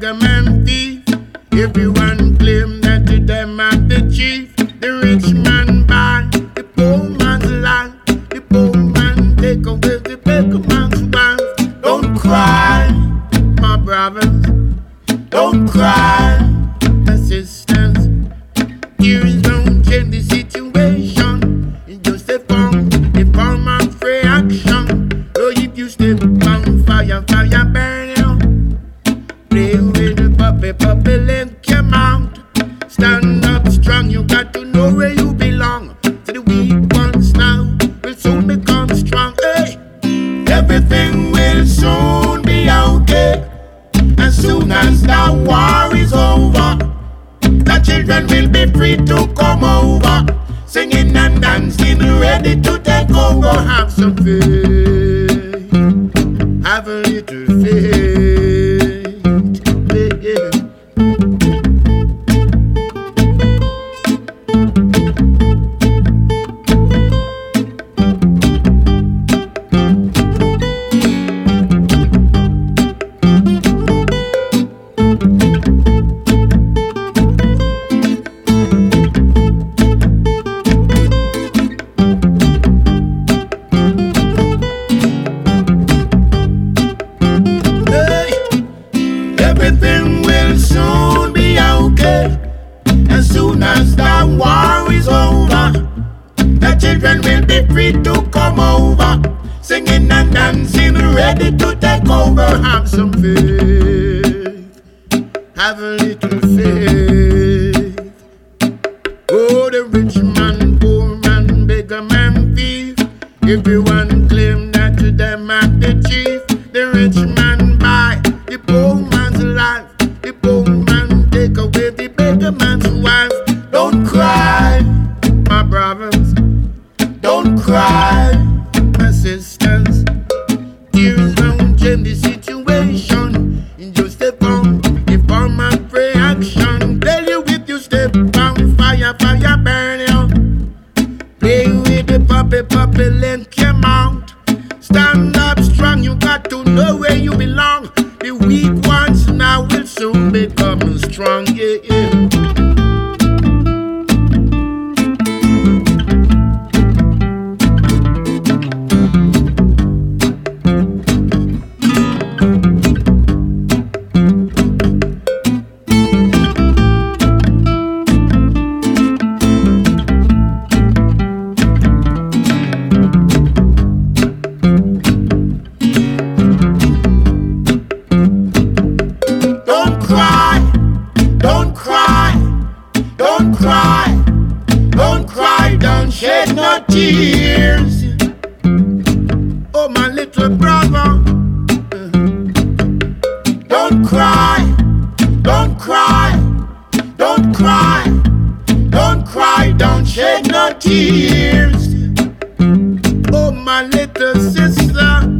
beggar man thief. Everyone claim that to them are the chief. The rich man buy the poor man's life. The poor man take away the beggar man's wife. Don't cry, my brothers. Don't cry, free to come over. Singing and dancing, ready to take over. Have some faith. As the war is over, the children will be free to come over. Singing and dancing, ready to take over. Have some faith. Have a little faith. Oh, the rich man, poor man, beggar man, thief. Everyone claim Don't change the situation. Just a form, a form of reaction. Tell you if you step on fire, fire burn you. Play with the puppy, puppy, lick your mouth. Stand up strong, you got to know where you belong. The weak ones now will soon become strong, tears. Oh, my little brother, don't cry, don't cry, don't cry, don't cry, don't shed no tears. Oh, my little sister,